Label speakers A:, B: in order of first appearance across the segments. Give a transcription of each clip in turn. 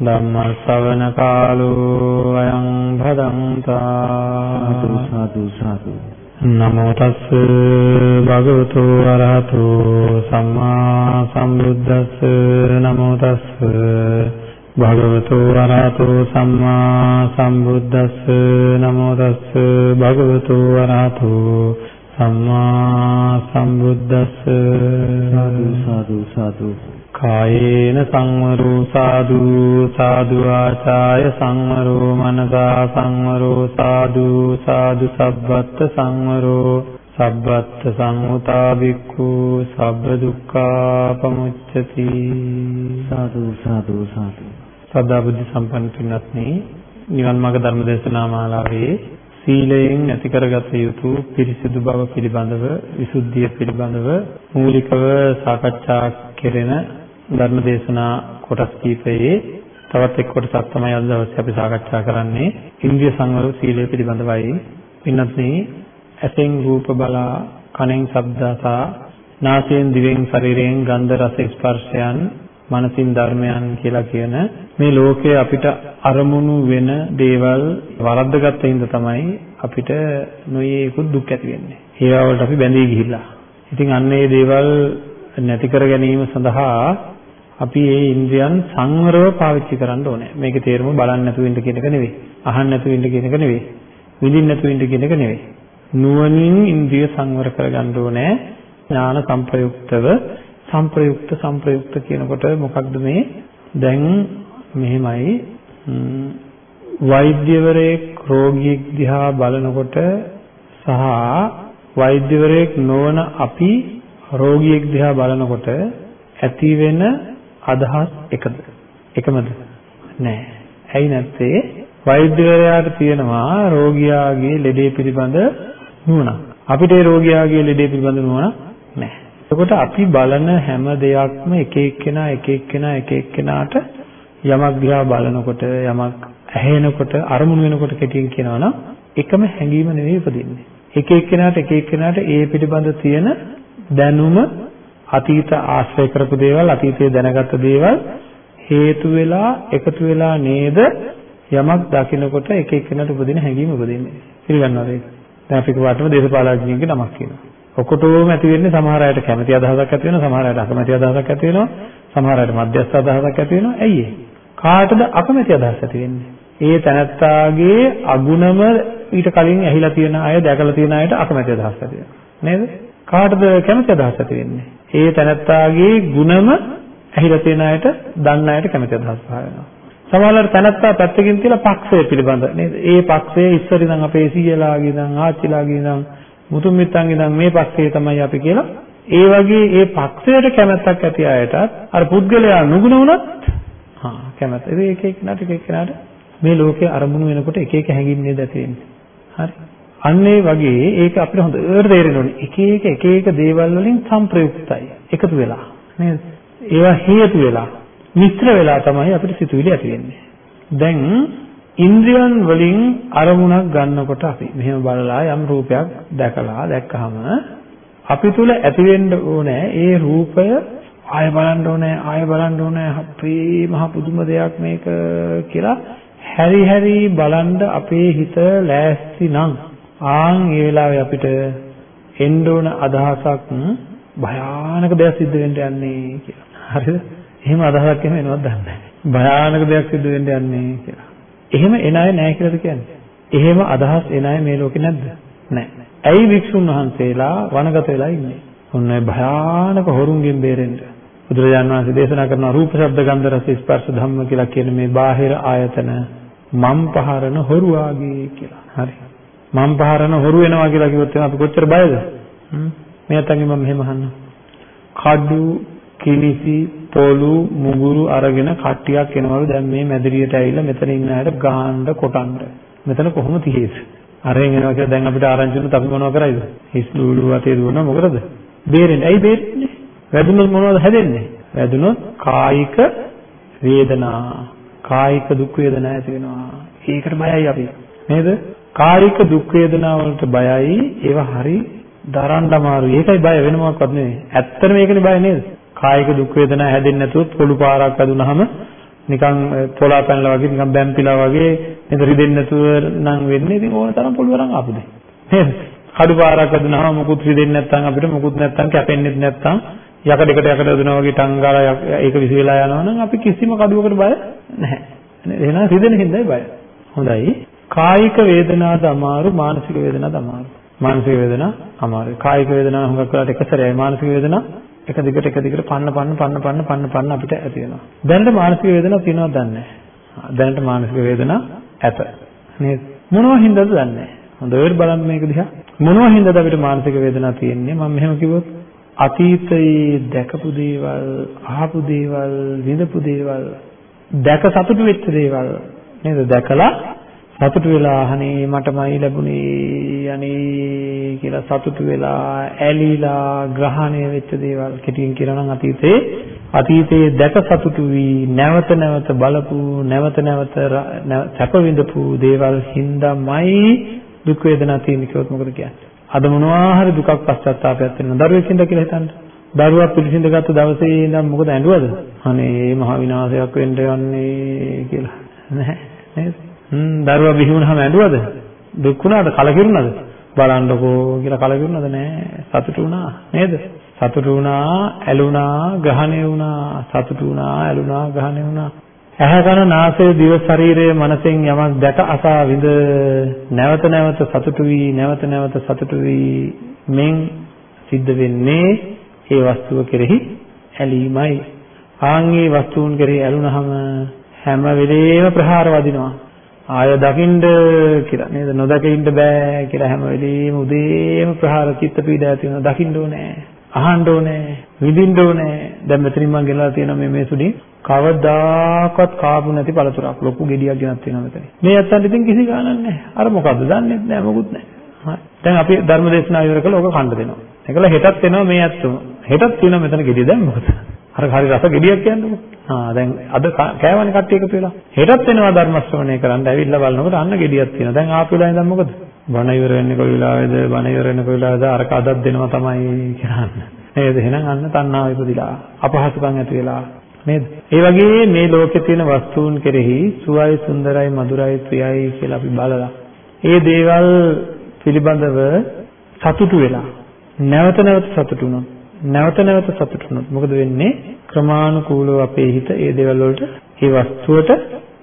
A: ධම්මස්සවනකාලෝ අයං බදන්තා
B: සාදු සාදු
A: නමෝ තස්ස භගවතු අරහතෝ සම්මා සම්බුද්දස්ස නමෝ තස්ස භගවතු වරහතෝ සම්මා සම්බුද්දස්ස නමෝ තස්ස භගවතු වරහතෝ සම්මා සම්බුද්දස්ස
B: සාදු සාදු සාදු
A: කායේන සංවරෝ සාදු සාදු ආචාය සංවරෝ මනසා සංවරෝ සාදු සාදු සබ්බත් සංවරෝ සබ්බත් සංඋතා බික්ඛු සබ්බ දුක්ඛා පමුච්ඡති.
B: සාදු සාදු සාදු.
A: සදා බුද්ධ සම්පන්න පින්වත්නි නිවන් මාර්ග ධර්ම දේශනා මාලාවේ සීලයෙන් ඇති කරගත යුතු පිරිසිදු බව පිළිබඳව විසුද්ධිය පිළිබඳව මූලිකව සාකච්ඡා කෙරෙන ධර්ම දේශනා කොටස් කීපයේ තවත් එක් කොටසක් තමයි අද දවසේ අපි සාකච්ඡා කරන්නේ ඉන්ද්‍රිය සංවර සීලය පිළිබඳවයි පින්වත්නි ඇසෙන් රූප බලා කනෙන් ශබ්ද අසා නාසයෙන් දිවෙන් ශරීරයෙන් ගන්ධ රස ස්පර්ශයන් මනසින් ධර්මයන් කියලා කියන මේ ලෝකයේ අපිට අරමුණු වෙන දේවල් වරද්දගත්ත හින්දා තමයි අපිට නොයේකුත් දුක් ඇති වෙන්නේ. ඒවා වලට අපි බැඳී ගිහිල්ලා. ඉතින් අන්න ඒ දේවල් නැති කර ගැනීම සඳහා අපි මේ ඉන්ද්‍රියන් සංවරව පාවිච්චි කරන්න ඕනේ. මේකේ තේරුම බලන්න නැතුව ඉන්න කියන එක නෙවෙයි. අහන්න නැතුව ඉන්න කියන එක නෙවෙයි. විඳින්න නැතුව ඉන්න කියන එක නෙවෙයි. නුවණින් ඉන්ද්‍රිය සංවර කරගන්න ඕනේ. ඥාන සංප්‍රයුක්තව සංප්‍රයුක්ත සංප්‍රයුක්ත කියනකොට මොකක්ද මේ දැන් මෙහෙමයි වෛද්‍යවරයෙක් රෝගියෙක් දිහා බලනකොට සහ වෛද්‍යවරයෙක් නොවන අපි රෝගියෙක් දිහා බලනකොට ඇති වෙන අදහස් එකද? එකමද? නෑ. ඇයි නැත්තේ? වෛද්‍යවරයාට තියෙනවා රෝගියාගේ ලෙඩේ පිළිබඳ නුවණක්. අපිට ඒ රෝගියාගේ ලෙඩේ පිළිබඳ නුවණක් නැහැ එතකොට අපි බලන හැම දෙයක්ම එක එක්කෙනා එක එක්කෙනා එක එක්කෙනාට යමක් දිහා බලනකොට යමක් ඇහෙනකොට අරමුණු වෙනකොට කෙටියෙන් කියනවා නම් එකම හැඟීම නෙවෙයි උපදින්නේ. එක එක්කෙනාට එක එක්කෙනාට ඒ පිළිබඳ තියෙන දැනුම අතීත ආශ්‍රය කරපු දේවල් අතීතයේ දැනගත්ත දේවල් හේතු වෙලා එකතු වෙලා නේද යමක් දකිනකොට එක එක්කෙනාට උපදින හැඟීම උපදින්නේ. පිළිගන්නවද ඒක? දැන් අපි කිව්වටම දේශපාලඥයෙක්ගේ නමක් කියනවා. ඔකොටෝම ඇති වෙන්නේ සමහර අයට කැමැති අදහසක් ඇති වෙනවා සමහර අයට අකමැති අදහසක් ඇති වෙනවා සමහර අයට මධ්‍යස්ථ අදහසක් ඇති වෙනවා ඇයි ඒ කාටද අකමැති අදහස් ඇති වෙන්නේ ඒ තනත්තාගේ අගුණම ඊට කලින් ඇහිලා තියෙන අය දැකලා තියෙන අයට අකමැති අදහස් ඇති වෙනවා නේද කාටද කැමැති අදහස් ඇති වෙන්නේ? ඒ තනත්තාගේ ගුණම ඇහිලා තියෙන අයට දන්න අයට කැමැති අදහස් පහ වෙනවා. සමහරවල් තනත්තා පැත්තකින් තියලා පක්ෂය පිළිබඳ නේද? ඒ පක්ෂයේ ඉස්සර ඉඳන් අපේ සීයලාගේ ඉඳන් ආච්චිලාගේ ඉඳන් මුතුන් මිත්තන් ඉඳන් මේ පක්ෂයේ තමයි අපි කියලා. ඒ වගේ ඒ පක්ෂයට කැමැත්තක් ඇති අයටත් අර පුද්ගලයා නුගුණ වුණත් හා කැමැත්ත. ඒ එක එකනට එක එකනට මේ ලෝකයේ අරමුණු වෙනකොට එක එක හැඟීම් නේද ඇති වෙන්නේ. හරි. අන්න ඒ වගේ ඒක අපිට හොඳට තේරෙන්න ඕනේ. එක එක එක එක දේවල් වලින් සංප්‍රයුක්තයි එකතු වෙලා. නේද? ඒවා හේතු වෙලා මිශ්‍ර වෙලා තමයි අපිට සිතුවිලි ඇති වෙන්නේ. දැන් ඉන්ද්‍රියන් වලින් අරමුණක් ගන්නකොට අපි මෙහෙම බලලා යම් රූපයක් දැකලා දැක්කහම අපි තුල ඇති වෙන්න ඕනේ ඒ රූපය ආය බලන්න ඕනේ ආය බලන්න ඕනේ අපේ මහ පුදුම දෙයක් මේක කියලා හැරි හැරි බලන්න අපේ හිත ලෑස්ති නම්. ආන් ඒ වෙලාවේ අපිට එන්න ඕන අදහසක් භයානක දෙයක් සිද්ධ වෙන්න යන්නේ කියලා. හරිද? එහෙම අදහසක් එහෙම එනවද දන්නේ නැහැ. භයානක දෙයක් සිද්ධ වෙන්න යන්නේ කියලා. එහෙම එන අය නැහැ කියලාද කියන්නේ? එහෙම අදහස් එන අය මේ ලෝකේ නැද්ද? නැහැ. ඇයි වික්ෂුන් වහන්සේලා වනගත වෙලා ඉන්නේ? ඔන්න භයානක හොරුන්ගෙන් බේරෙන්න. බුදුරජාණන් වහන්සේ දේශනා කරන රූප, ශබ්ද, ගන්ධ, රස, ස්පර්ශ ධම්ම කියලා කියන මේ බාහිර ආයතන මම් පහරන හොරු ආගේ කියලා. හරි. මම් පහරන හොරු වෙනවා කියලා කිව්වොත් අපි කොච්චර බයද? මේ අතංගෙ මම මෙහෙම අහන්නම්. කඩු කිනිසි පොළු මුගුරු අරගෙන කට්ටියක් එනවලු දැන් මේ මැදිරියට ඇවිල්ලා මෙතන ඉන්න අයට ගහන්න කොටන්න මෙතන කොහොම තියේද අරෙන් එනවා කියලා දැන් අපිට ආරංචි වුණොත් අපි මොනව කරයිද? හිස් ලූලු වටේ දුවනවා මොකටද? බේරෙන්නේ. ඇයි බේරෙන්නේ? වැදුනොත් මොනවද හැදෙන්නේ? වැදුනොත් කායික වේදනා, කායික දුක් වේදනා ඇති වෙනවා. ඒකට බයයි අපි. නේද? කායික දුක් වේදනා වලට බයයි. ඒවා හරි දරන්න අමාරුයි. ඒකයි බය වෙන මොකක්වත් නෙවෙයි. ඇත්තටම ඒකනේ බය නේද? කායික දුක් වේදනා හැදෙන්නේ නැතුව පොළු පාරක් වැදුනහම නිකන් පොලා පැනලා වගේ නිකන් බැම්පිලා වගේ නේද රිදෙන්නේ නැතුව නම් වෙන්නේ. ඉතින් ඕන තරම් පොළු වරන් ආපු දෙයක්. නේද? කඩු පාරක් වැදුනහම මුකුත් රිදෙන්නේ නැත්නම් අපිට මුකුත් නැත්නම් කැපෙන්නේ නැත්නම් යකඩකට යකඩ වැදුනා වගේ ටංගාලා ඒක විසි වෙලා යනවා නම් අපි කිසිම කඩුවකට බය නැහැ. එහෙනම් රිදෙන හින්දායි බය. හොඳයි. කායික වේදනාද අමාරු මානසික වේදනාද අමාරු. මානසික වේදනා අමාරුයි. කායික වේදනා හුඟක් වෙලාට එක සැරේයි මානසික වේදනා එක දිගට එක දිගට පන්න පන්න පන්න පන්න පන්න පන්න අපිට ඇති වෙනවා. දැනට මානසික වේදනාවක් තියෙනවද දන්නේ නැහැ. දැනට මානසික වේදනා ඇත. නේද? මොනවා හින්දාද දන්නේ නැහැ. හොඳට බලන්න මේක දිහා. මොනවා හින්දාද අපිට මානසික වේදනාවක් තියෙන්නේ? මම මෙහෙම කිව්වොත් අතීතයේ දැකපු දේවල්, අහපු දේවල්, විඳපු දේවල්, දැක සතුටු වෙච්ච දේවල් නේද? දැකලා සතුටු වෙලා අහනේ මටමයි ලැබුණේ අනේ කියලා සතුටු වෙලා ඇලිලා ග්‍රහණය වෙච්ච දේවල් කෙටියෙන් කියනවා නම් අතීතේ අතීතයේ දැක සතුටු වී නැවත නැවත බලපු නැවත නැවත සැප විඳපු දේවල් හින්දාමයි දුක් වේදනා තියෙන කිව්වොත් මොකද කියන්නේ? අද මොනවා හරි දුකක් පශ්චාත්තාපයක් වෙනවා. දරුවෙක් හින්දා කියලා හිතන්න. දරුවා පිළිසිඳ ගත්ත දවසේ ඉඳන් මොකද ඇඬුවද? අනේ මහ විනාශයක් වෙන්න යන්නේ කියලා. නැහැ නේද? හ්ම් දරුවා බිහි වුණාම ඇඬුවද? දුක් වුණාද? කලකිරුණාද? බලන්නකෝ කියලා කලකිරුණාද නෑ. සතුටු වුණා නේද? සතුටු වුණා, ඇලුනා, ග්‍රහණය වුණා, සතුටු වුණා, ඇලුනා, ග්‍රහණය වුණා. ඇහැ කන නාසය දිව ශරීරය මනසෙන් යමක් දැක අසා විඳ නැවත නැවත සතුටු වී නැවත නැවත සතුටු වී මෙන් සිද්ධ වෙන්නේ ඒ වස්තුව කෙරෙහි ඇලීමයි ආන්ගේ වස්තුන් කෙරෙහි ඇලුනහම හැම වෙලේම ප්‍රහාර වදිනවා ආය දකින්න කියලා නේද? නොදක ඉන්න බෑ කියලා හැම වෙලෙම උදේම ප්‍රහාර චිත්ත පීඩා ඇති වෙනවා. දකින්න ඕනේ. අහන්න ඕනේ. විඳින්න ඕනේ. දැන් මෙතනින් මම ගෙනලා තියෙනවා මේ මේ සුඩි කවදාකවත් කාපු නැති පළතුරක්. ලොකු ගෙඩියක් ගෙනත් තියෙනවා මෙතන මේ අත්තන්ට ඉතින් කිසි ගාණක් නැහැ. අර මොකද්ද? දන්නේ නැහැ. මොකුත් නැහැ. දැන් අපි ධර්ම දේශනාව ඉවර කළා. ඕක කන්න දෙනවා. ඒකල හෙටත් එනවා මේ අත්තම හෙටත් තියෙනවා මෙතන ගෙඩිය. දැන් මොකද? අර හරි රස ගෙඩියක් කියන්නකො. ආ දැන් අද කෑවනේ කට්ටිය එකතු වෙලා. හෙටත් එනවා ධර්ම ශ්‍රවණය කරන්න ඇවිල්ලා බලනකොට අන්න ගෙඩියක් තියෙනවා. දැන් ආපු වෙලාවෙන් දැන් මොකද? බණ ඉවර වෙන්නේ කොයි වෙලාවේද? බණ ඉවර වෙන්නේ කොයි වෙලාවේද? අරක අදක් දෙනවා තමයි කියන්නේ. නේද? එහෙනම් අන්න තණ්හාව ඉපදිලා අපහසුකම් ඇති වෙලා නේද? ඒ වගේ මේ ලෝකේ තියෙන වස්තුන් කෙරෙහි සුවයි සුන්දරයි මధుරයි ප්‍රියයි කියලා අපි බලලා ඒ දේවල් පිළිබඳව සතුටු වෙලා නැවත නැවත සතුටු වුණොත් නැවත නැවත සතුටු වුණොත් මොකද වෙන්නේ? ක්‍රමානුකූලව අපේ හිත ඒ දේවල් වලට ඒ වස්තුවට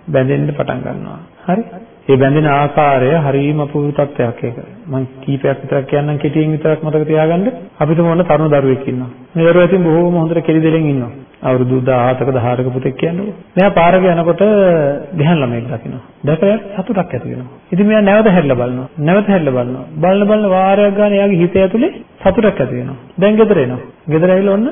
A: බැඳෙන්න පටන් ගන්නවා. හරි? ඒ බැඳෙන ආකාරය හරිම අපූර්ව තත්ත්වයක් ඒක. මම කීපයක් විතරක් කියන්නම් කෙටියෙන් විතරක් මතක තියාගන්න. අපිට මොන තරුණ දරුවෙක් ඉන්නවා. මේ දරුවා ඉතින් බොහෝම හොඳට කෙලි දෙලෙන් ඉන්නවා. අවුරුදු 17ක 18ක පුතෙක් කියන්නේ. මෙයා පාරක යනකොට ගහන ළමයෙක් දකිනවා. දැකලා සතුටක් ඇති වෙනවා. ඉතින් මෙයා නැවත හැරිලා බලනවා. නැවත හැරිලා බලනවා. බලන බලන වාරයක් ගන්න එයාගේ හිත ඇතුලේ සතුටක් ඇති වෙනවා. දැන් ගෙදර එනවා. ගෙදර ඇවිල්ලා ඔන්න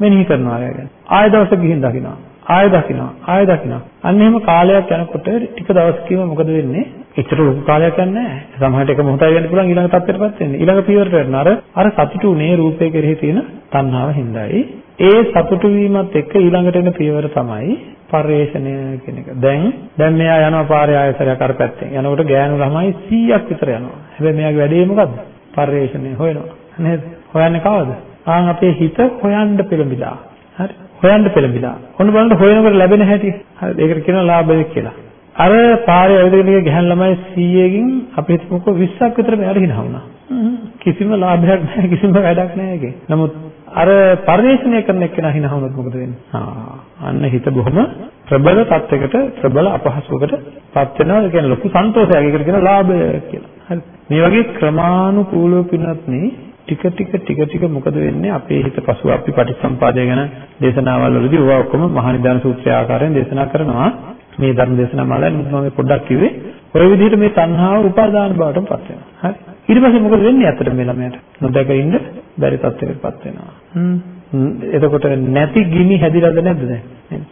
A: මෙනෙහි කරනවා එයා ගැන. ආය දවසක ගිහින් දකිනවා. ආය දකිනවා ආය දකිනවා අන්න එහෙම කාලයක් යනකොට ටික දවසකින්ම මොකද වෙන්නේ එච්චර ලොකු කාලයක් යන්නේ නැහැ සමහරට එක මොහොතයි වෙන්න පුළුවන් ඊළඟ තත්ත්වයටපත් වෙන්නේ ඊළඟ පියවරට වෙනවා අර අර සතුටු උනේ රූපේ කෙරෙහි තියෙන තණ්හාව හින්දායි ඒ සතුටු වීමත් එක්ක ඊළඟට එන පියවර තමයි පරිේශණය කියන එක. දැන් දැන් මෙයා යනවා පාරේ ආයතරයක් අර පැත්තෙන්. යනකොට ගෑනු ළමයි 100ක් විතර යනවා. හැබැයි මෙයාගේ වැඩේ මොකද්ද? පරිේශණය හොයනවා. නේද? හොයන්නේ කවද? ආන් අපේ හිත හොයන්න පෙළඹිලා. හරි. හොයන්න පෙළඹිලා. ඔන්න බලන්න හොයනකොට ලැබෙන හැටි. හරි. ඒකට කියනවා ලාභය කියලා. අර පාරේ ඇවිදගෙන ගිය ගැහන් ළමයි 100කින් අපි හිතමුකෝ 20ක් විතර මෙයාට හිනා වුණා. කිසිම ලාභයක් නැහැ කිසිම වැඩක් නැහැ ඒකේ. නමුත් අර පරිශ්‍රණය කරන එක්කෙනා හිනා වුණොත් මොකද වෙන්නේ? ආ අන්න හිත බොහොම ප්‍රබල තත්යකට ප්‍රබල අපහසුවකට පත් වෙනවා. ඒ කියන්නේ ලොකු සන්තෝෂයක්. ඒකට කියන ලාභය කියලා. හරි. මේ වගේ ක්‍රමානුකූලව පිනත් නේ ටික ටික ටික ටික මොකද වෙන්නේ? අපේ හිත පසුව අපි පටිච්චසම්පාදය ගැන දේශනාවල් වලදී ඒවා ඔක්කොම මහා නිදාන සූත්‍රය ආකාරයෙන් දේශනා කරනවා. මේ ධර්ම දේශනා මාලාවේ මම පොඩ්ඩක් කිව්වේ ඔය විදිහට මේ තණ්හාව උපාදාන බවටම පත් වෙනවා. හරි. ඊට පස්සේ මොකද වෙන්නේ අතට මේ ළමයාට? නොදැක ඉන්න බැරි තත්ත්වයකටපත් වෙනවා. හ්ම්. එතකොට නැති ගිනි හැදිලාද නැද්ද දැන්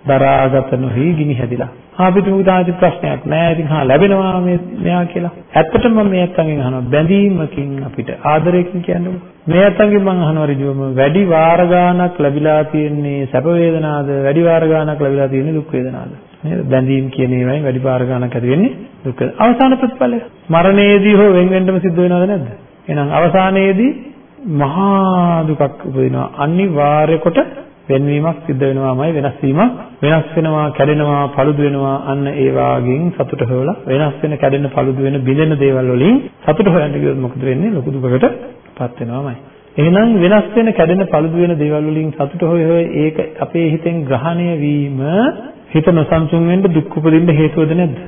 A: දරාගත නොහි ගිනි හැදිලා. ආ පිටු තාජි ප්‍රශ්නයක් නෑ. ඉතින් හා ලැබෙනවා මේ මෙයා කියලා. ඇත්තටම මම මේ අත්තන්ගෙන් අහනවා බැඳීමකින් අපිට ආදරයකින් කියන්නේ. මේ අත්තන්ගෙන් මම අහනවා ඍජුවම වැඩි වාර ගාණක් ලැබිලා තියෙන්නේ සැප වේදනාද වැඩි වාර ගාණක් ලැබිලා තියෙන්නේ දුක් වේදනාද? නේද? බැඳීම් කියන ඒවායින් වැඩි වාර ගාණක් ඇති වෙන්නේ දුක්. අවසාන ප්‍රතිඵලය මරණයේදී හෝ වෙන් වෙන්නම සිද්ධ වෙනවද නැද්ද? එහෙනම් අවසානයේදී මහා දුකක් උපදිනවා. අනිවාර්ය කොට වෙනවීමක් සිද්ධ වෙනවාමයි වෙනස් වීමක් වෙනස් වෙනවා කැඩෙනවා paludu වෙනවා. අන්න ඒ වාගෙන් සතුට හොයලා වෙනස් වෙන කැඩෙන paludu වෙන බිඳෙන දේවල් වලින් සතුට හොයන්න ගියොත් මොකද වෙන්නේ? ලොකු දුකකටපත් වෙනවාමයි. එහෙනම් වෙනස් වෙන කැඩෙන paludu වෙන දේවල් වලින් සතුට හොය හොය ඒක අපේ හිතෙන් ග්‍රහණය වීම හිත නොසන්සුන් වෙන්න දුක් උපදින්න හේතුවද නැද්ද?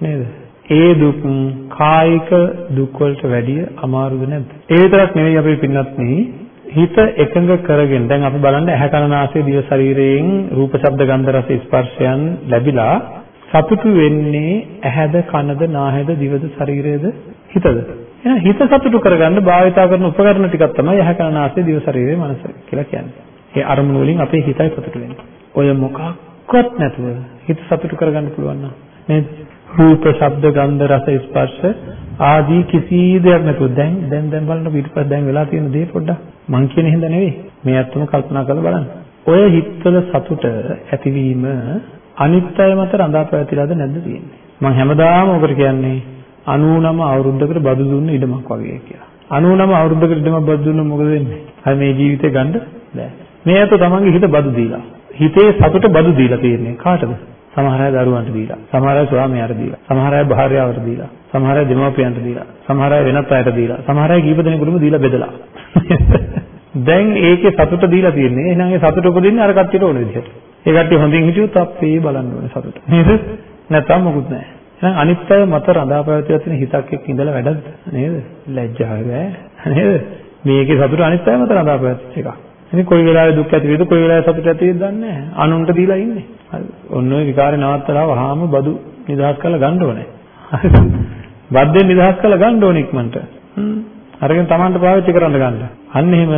A: නේද? ඒ දුක් කායික දුක් වලට වැඩිය අමාරුද නැද්ද? ඒ විතරක් නෙවෙයි අපි පින්නත් නේ හිත එකඟ කරගෙන දැන් අපි බලන්න ඇහැ කන නාසය දිව ශරීරයෙන් රූප ශබ්ද ගන්ධ රස ස්පර්ශයන් ලැබිලා සතුටු වෙන්නේ ඇහැද කනද නාහයද දිවද ශරීරයද හිතද එහෙනම් හිත සතුටු කරගන්න භාවිතා කරන උපකරණ ටිකක් තමයි ඇහැ කන නාසය දිව ශරීරය මනස කියලා කියන්නේ. ඒ අරමුණු වලින් අපේ හිතයි සතුටු වෙන්නේ. ඔය මොකක්වත් නැතුව හිත සතුටු කරගන්න පුළුවන් නේද? රූප ශබ්ද ගන්ධ රස ස්පර්ශ ආදී කිසි දෙයක් නැතුව දැන් දැන් දැන් බලන්න පිටපස්ස දැන් වෙලා තියෙන දේ පොඩ්ඩක් මං කියන හින්දා නෙවෙයි මේ අත්තම කල්පනා කරලා බලන්න. ඔය හිතවල සතුට ඇතිවීම අනිත්‍යය මත රඳා පැවතිලාද නැද්ද තියෙන්නේ. මං හැමදාම ඔකට කියන්නේ 99 අවුරුද්දකට බදු දුන්න ඉඩමක් වගේ කියලා. 99 අවුරුද්දකට ඉඩමක් බදු දුන්නොත් මොකද වෙන්නේ? හරි මේ ජීවිතේ ගන්න බෑ. මේ අත තමන්ගේ හිත බදු දීලා. හිතේ සතුට බදු දීලා තියෙන්නේ කාටද? සමහර අය දරුවන්ට දීලා, සමහර අය ස්වාමියාට දීලා, සමහර අය භාර්යාවට දීලා, සමහර අය දෙමව්පියන්ට දීලා, සමහර අය වෙනත් අයට දීලා, සමහර අය කීප දෙනෙකුටම දීලා බෙදලා. දැන් ඒකේ සතුට දීලා තියෙන්නේ. එහෙනම් ඒ සතුට උපදින්නේ අර කට්ටියට ඕන විදිහට. ඒ කට්ටිය හොඳින් හිටියොත් අපේ බලන්න ඕනේ සතුට. නේද? නැත්තම් මොකුත් නැහැ. එහෙනම් අනිත්‍යය මත රඳා පැවතිලා තියෙන හිතක් එක්ක ඉඳලා වැඩක්ද? නේද? ලැජ්ජාව බෑ. නේද? මේකේ සතුට අනිත්‍යය මත රඳා පැවතිච්ච එකක්. ඉතින් කොයි වෙලාවෙ දුක් ඇති වේද කොයි වෙලාවෙ සතුට ඇති වේද දන්නේ නැහැ. අනුන්ට දීලා ඉන්නේ. හරි. ඔන්න ඔය විකාරේ නවත්තලා වහාම බදු නිදහස් කරලා ගන්න ඕනේ. හරි. බද්දෙන් නිදහස් කරලා ගන්න ඕනේ ඉක්මනට. හ්ම්. අරගෙන Tamanට පාවිච්චි කරන්න ගන්න. අන්න එහෙම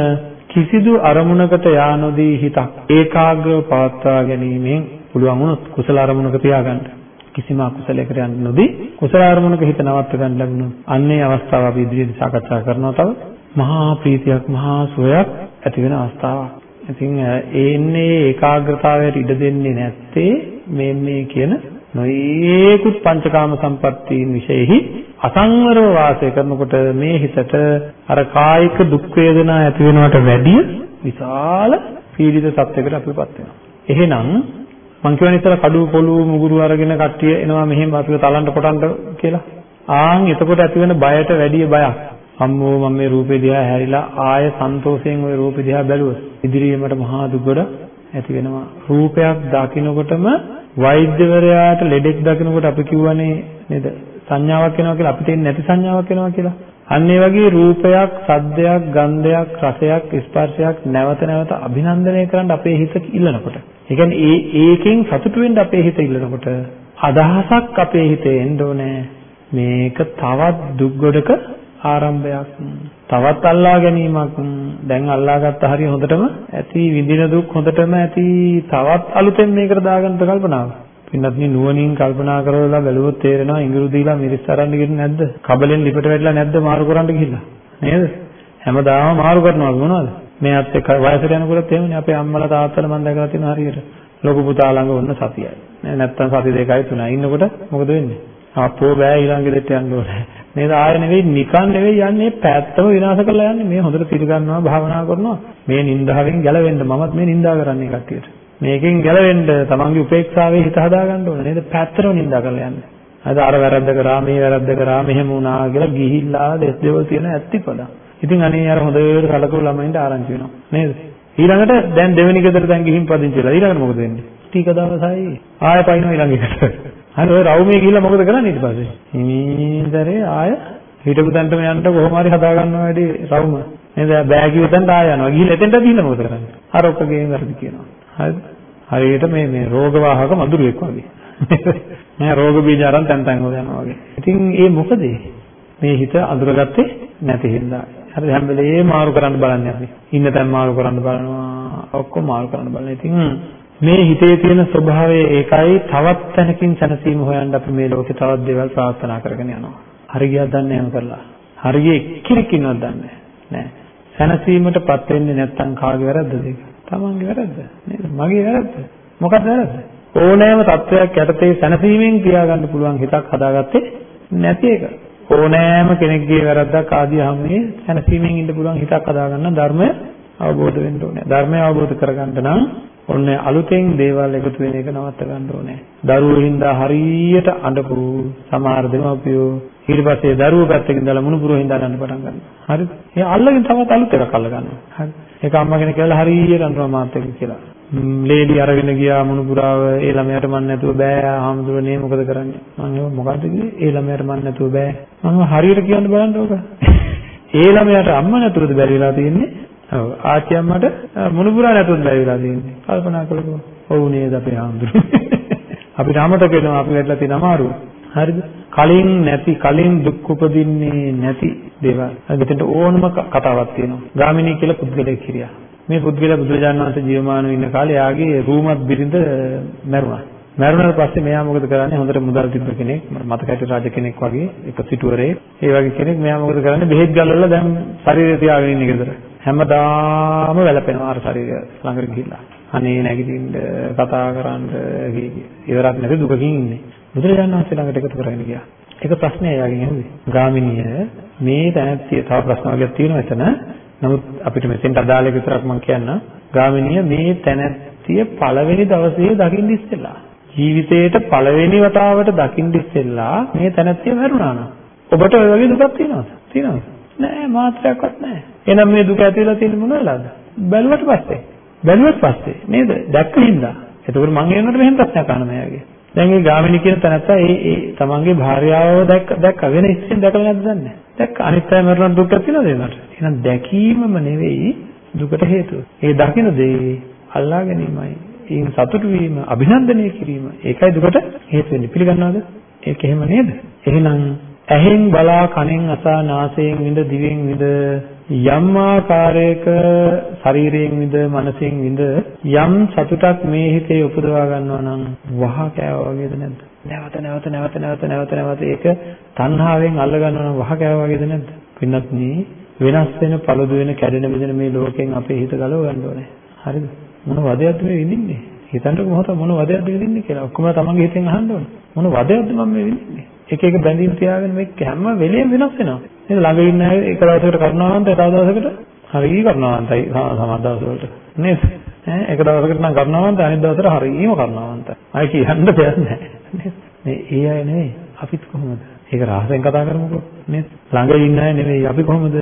A: කිසිදු අරමුණකට යා නොදී හිතක් ඒකාග්‍රව පවත්වා ගැනීමෙන් පුළුවන් වුණොත් කුසල අරමුණක තියාගන්න. කිසිම අකුසලයකට යන්න නොදී කුසල අරමුණක හිත නවත්ව ගන්න ලැබුණොත් අන්නේ අවස්ථාව අපි ඉදිරියේදී සාකච්ඡා කරනවා තව මහා ප්‍රීතියක් මහා සුවයක් ඇති වෙන අවස්ථාවක්. ඉතින් ඒන්නේ ඒකාග්‍රතාවයට ඉඩ දෙන්නේ නැත්තේ මේ මේ කියන නොයේකුත් පංචකාම සම්පත්තීන් විශේෂෙහි අසංවරව වාසය කරනකොට මේ හිතට අර කායික දුක් වේදනා ඇති වෙනවට වැඩිය විශාල පීඩිත තත්යකට අපිපත් වෙනවා. එහෙනම් මං කියන ඉතල කඩුව පොළු මුගුරු අරගෙන කට්ටිය එනවා මෙහෙම අපිව තලන්න කොටන්න කියලා. ආන් එතකොට ඇති වෙන බයට වැඩිය බයක්. අම්මෝ මම මේ රූපේ දිහා හැරිලා ආය සන්තෝෂයෙන් ওই රූපේ දිහා බැලුවොත් ඉදිරියේ මට මහා දුක්ගොඩ ඇති වෙනවා. රූපයක් දකිනකොටම වෛද්‍යවරයාට ලෙඩෙක් දකිනකොට අපි කියවනේ නේද සංඥාවක් එනවා කියලා අපිට එන්නේ නැති සංඥාවක් එනවා කියලා. අන්න ඒ වගේ රූපයක්, සද්දයක්, ගන්ධයක්, රසයක්, ස්පර්ශයක් නැවත නැවත අභිනන්දනය කරන්න අපේ හිත ඉල්ලනකොට. ඒ කියන්නේ ඒ ඒකෙන් සතුටු වෙන්න අපේ හිත ඉල්ලනකොට අදහසක් අපේ හිතේ එන්න ඕනේ. මේක තවත් දුක් ගොඩක ආරම්භයක්. තවත් අල්ලා ගැනීමක්. දැන් අල්ලාගත්ත හරිය හොඳටම ඇති විඳින දුක් හොඳටම ඇති තවත් අලුතෙන් මේකට දාගන්න කල්පනාව. පින්නත් මේ නුවණින් කල්පනා කරලා බැලුවොත් තේරෙනවා ඉඟුරු දීලා මිරිස් අරන් ගිහින් නැද්ද? කබලෙන් ලිපට වැටලා නැද්ද මාරු කරන්න ගිහිල්ලා? නේද? හැමදාම මාරු කරනවා මොනවද? මේත් එක්ක වයසට යනකොට එහෙමනේ අපේ අම්මලා තාත්තලා මම දැකලා තියෙන හරියට. ලොකු පුතා ළඟ වුණ සතියයි. නේ නැත්තම් සති දෙකයි තුනයි ඉන්නකොට මොකද වෙන්නේ? අපෝ බෑ ඊළඟ දෙට යන්න ඕනේ. නේද? ආය නෙවෙයි නිකන් නෙවෙයි යන්නේ පැත්තම විනාශ කරලා යන්නේ. මේ හොඳට පිළිගන්නවා භාවනා කරනවා. මේ නින්දාවෙන් ගැලවෙන්න මමත් මේ නින්දා කරන්නේ කට්ටියට. මේකෙන් ගැලවෙන්න තමන්ගේ උපේක්ෂාවේ හිත හදාගන්න ඕනේ නේද? පැත්තටම නිඳා කරලා යන්න. අද අර වැරද්ද කරා මේ වැරද්ද කරා මෙහෙම වුණා කියලා ගිහිල්ලා දෙස් දෙවල් තියෙන ඇත්තිපද. ඉතින් අනේ අර හොඳට කලකෝ ළමයින්ට ආරංචි වෙනවා නේද? ඊළඟට දැන් දෙවෙනි ගෙදර දැන් ගිහින් පදිංචි වෙලා ඊළඟට මොකද වෙන්නේ? ටික දවසයි ආය පයින්නවා ඊළඟ එකට. හරි ඔය රවුමේ ගිහිල්ලා මොකද කරන්නේ ඊට පස්සේ? හිමීතරේ ආය හිටපු තැනටම යන්න කොහොම හරි හදා ගන්නවා වැඩි රවුම. නේද? බෑ කිව්ව තැනට ආය යනවා. ගිහිල්ලා එතෙන්ට ගිහිල්ලා මොකද කරන්නේ? අර ඔක්කොගේ වැරදි කියනවා. හරිද? හරියට මේ මේ රෝග වාහක මදුරුවෙක් වගේ. නෑ රෝග බීජ අරන් තැන් තැන් වල යනවා වගේ. ඉතින් ඒ මොකද මේ හිත අඳුරගත්තේ නැති හින්දා. හරි හැම වෙලේම මාරු කරන්න බලන්නේ අපි. ඉන්න තැන් මාරු කරන්න බලනවා. ඔක්කොම මාරු කරන්න බලන. ඉතින් මේ හිතේ තියෙන ස්වභාවය ඒකයි තවත් තැනකින් සැනසීම හොයන්න අපි මේ ලෝකේ තවත් දේවල් ප්‍රාර්ථනා කරගෙන යනවා. හරි ගියක් දන්නේ නැහැ කරලා. හරි ගියේ එක්කෙනෙක්වත් දන්නේ නැහැ. සැනසීමටපත් වෙන්නේ නැත්නම් කාගේ වැරද්දද ඒක? තමන්ගේ වැරද්ද නේද? මගේ වැරද්ද. මොකක්ද වැරද්ද? ඕනෑම තත්වයක් යටතේ සැනසීමෙන් තියාගන්න පුළුවන් හිතක් හදාගත්තේ නැති එක. ඕනෑම කෙනෙක්ගේ වැරද්දක් ආදී හැමේ සැනසීමෙන් ඉන්න පුළුවන් හිතක් හදාගන්න ධර්මය අවබෝධ වෙන්න ඕනේ. ධර්මය අවබෝධ කරගන්න නම් ඔන්න අලුතෙන් දේවල් එකතු වෙන එක නවත්ත ගන්න ඕනේ. දරුවෝ හින්දා හරියට අඬපු සමහර දෙමාපියෝ ඊට පස්සේ දරුවෝ පැත්තකින් දාලා මුණුපුරෝ හින්දා අඬන්න පටන් ගන්නවා. හරිද? ඒ අල්ලගෙන තවත් අලුත් එකක් අල්ල ගන්නවා. හරි. ඒක අම්මා කෙනෙක් කියලා හරියට අඬනවා මාත් එක්ක කියලා. ලේඩි අරගෙන ගියා මුණුපුරාව ඒ ළමයාට මන් නැතුව බෑ ආහම්දුරනේ මොකද කරන්නේ මම ඒව මොකද්ද කිව්වේ ඒ ළමයාට මන් නැතුව බෑ මම හරියට කියන්න බලන්න ඕක ඒ ළමයාට අම්මා නැතුවද බැරි වෙලා තියෙන්නේ ඔව්. ආච්චි අම්මට මුණුපුරා නැතුවද බැරි වෙලා තියෙන්නේ. කල්පනා කළකෝ ඔව් නේද අපේ ආහම්දුර අපිට අමතක වෙනවා අපි වැටලා තියෙන අමාරුව හරිද? කලින් නැති කලින් දුක් උපදින්නේ නැති දේවල්. මෙතනට ඕනම කතාවක් තියෙනවා. ගාමිණී කියලා පුද්ගලයෙක් හිටියා. මේ පුද්ගලයා බුදුරජාණන් වහන්සේ ජීවමානව ඉන්න කාලේ එයාගේ රූමත් බිරිඳ මැරුණා. මැරුණාට පස්සේ මෙයා මොකද කරන්නේ? හොඳට මුදල් තිබ්බ කෙනෙක් මතක හිටිය රජ කෙනෙක් වගේ එක සිටුවරේ. ඒ වගේ කෙනෙක් මෙයා මොකද කරන්නේ? බෙහෙත් ගල්වලා දැන් ශරීරය තියාගෙන ඉන්නේ ගෙදර හැමදාම වැළපෙනවා අර ශරීරය ළඟට ගිහිල්ලා. අනේ නැගිටින්න කතා කරන්න කී ඉවරක් නැති දුකකින් ඉන්නේ. බුදුරජාණන් වහන්සේ ළඟට එකතු කරගෙන ගියා. ඒක ප්‍රශ්නය එයාගෙන් ඇහුවේ. ගාමිණිය මේ තැනැත්තිය තව ප්‍රශ්න වර්ගයක් තියෙනවා එතන. නමුත් අපිට මෙතෙන්ට අදාළ විතරක් මම කියන්න. ගාමිණිය මේ තැනැත්තිය පළවෙනි දවසේ දකින්න ඉස්සෙල්ලා. ජීවිතේට පළවෙනි වතාවට දකින්න ඉස්සෙල්ලා මේ තැනැත්තිය මරුණා නම්. ඔබට ওই වගේ දුකක් තියෙනවද? තියෙනවද? නෑ මාත්‍රයක්වත් නෑ. එහෙනම් මේ දුක ඇති වෙලා තියෙන්නේ මොන වෙලාවද? බැලුවට පස්සේ. බැලුවට පස්සේ නේද? දැක්ක හින්දා. එතකොට මං එනකොට මෙහෙම ප්‍රශ්නයක් අහනවා මෙයාගේ. දැන් මේ ගාමිණී කියන තැනත්තා ඒ ඒ තමන්ගේ භාර්යාව දැක්ක දැක්ක? වෙන ඉස්සෙන් දැකලා නැද්ද දන්නේ දැක්ක. අනිත් අය මරණ දුක් තියෙනවද ඒකට එහෙනම් දැකීමම නෙවෙයි දුකට හේතුව. ඒ දකින දේ අල්ලා ගැනීමයි. ඒන් සතුටු වීම අභිනන්දනය කිරීම ඒකයි දුකට හේතු වෙන්නේ. පිළිගන්නවද? ඒක එහෙම නේද? එහෙනම් ඇහෙන් බලා කනෙන් අසා නාසයෙන් විඳ දිවෙන් විඳ යම් ආකාරයක ශරීරයෙන් විඳ මනසෙන් විඳ යම් සතුටක් මේ හිතේ උපදවා ගන්නවා නම් වහ කෑවා වගේද නැද්ද? නැවත නැවත නැවත නැවත නැවත නැවත ඒක තණ්හාවෙන් අල්ල ගන්නවා නම් වහ කෑවා වගේද නැද්ද? පින්නත් මේ වෙනස් වෙන පළදු වෙන කැඩෙන බෙදෙන මේ ලෝකෙන් අපේ හිත ගලව ගන්න ඕනේ. හරිද? මොන වදයක්ද මේ විඳින්නේ? හිතන්නකො මොහොත මොන වදයක්ද විඳින්නේ කියලා ඔක්කොම තමන්ගේ හිතෙන් අහන්න ඕනේ. මොන වදයක්ද මම මේ විඳින්නේ? එක එක බැඳීම් තියාගෙන මේ හැම වෙලෙම වෙනස් වෙනවා. නේද? ළඟ ඉන්න අය එක දවසකට කරුණාවන්තයි තව දවසකට හරිය කරුණාවන්තයි සමහර දවස්වලට. නේද? ඈ එක දවසකට නම් කරුණාවන්තයි අනිත් දවසට හරියම කරුණාවන්තයි. අය කියන්න දෙයක් නැහැ. නේද? මේ ඒ අය නෙවෙයි අපිත් කොහොමද? ඒක රහසෙන් කතා කරමුකෝ. නේද? ළඟ ඉන්න අය නෙවෙයි අපි කොහොමද?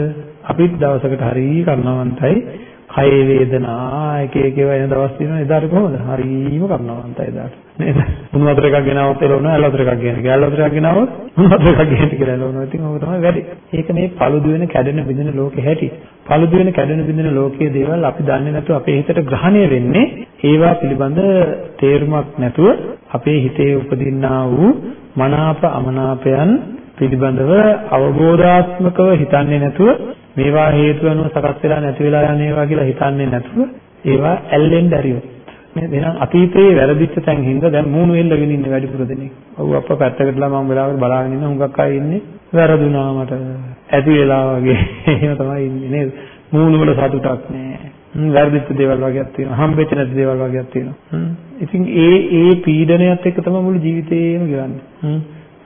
A: අපිත් දවසකට හරිය කරුණාවන්තයි කය වේදනා එක එක ඒවා එන දවස් තියෙනවා එදාට කොහොමද? හරීම කරුණාවන්තයි එදාට. නේද? මුණු වතුර එකක් ගෙනාවොත් එළවනවා, ඇල වතුර එකක් ගෙන. ගෑල් වතුර එකක් ගෙනාවොත් මුණු වතුර එකක් ගෙන කියලා එළවනවා. ඉතින් ඕක තමයි වැඩි. ඒක මේ paludu වෙන කැඩෙන බිඳෙන ලෝකෙ හැටි. paludu වෙන කැඩෙන බිඳෙන ලෝකයේ දේවල් අපි දන්නේ නැතුව අපේ හිතට ග්‍රහණය වෙන්නේ ඒවා පිළිබඳ තේරුමක් නැතුව අපේ හිතේ උපදින්නා වූ මනාප අමනාපයන් පිළිබඳව අවබෝධාත්මකව හිතන්නේ නැතුව මේවා හේතු වෙනව සකස් වෙලා නැති වෙලා යන ඒවා කියලා හිතන්නේ නැතුව ඒවා ඇල්ලෙන්න ඇරියොත් නේද එහෙනම් අතීතයේ වැරදිච්ච තැන් හින්දා දැන් මූණු එල්ලගෙන ඉන්නේ වැඩිපුර දෙනෙක්. ඔව් අප්පා පැත්තකටලා මම වෙලාවකට බලාගෙන ඉන්න හුඟක් අය ඉන්නේ වැරදුනා මට ඇති වෙලා වගේ එහෙම තමයි ඉන්නේ නේද? මූණු වල සතුටක් නැහැ. වැරදිච්ච දේවල් වගේක් තියෙනවා. හම්බෙච්ච නැති දේවල් වගේක් තියෙනවා. ඉතින් ඒ ඒ පීඩනයත් එක්ක තමයි මුළු ජීවිතේම ගෙවන්නේ.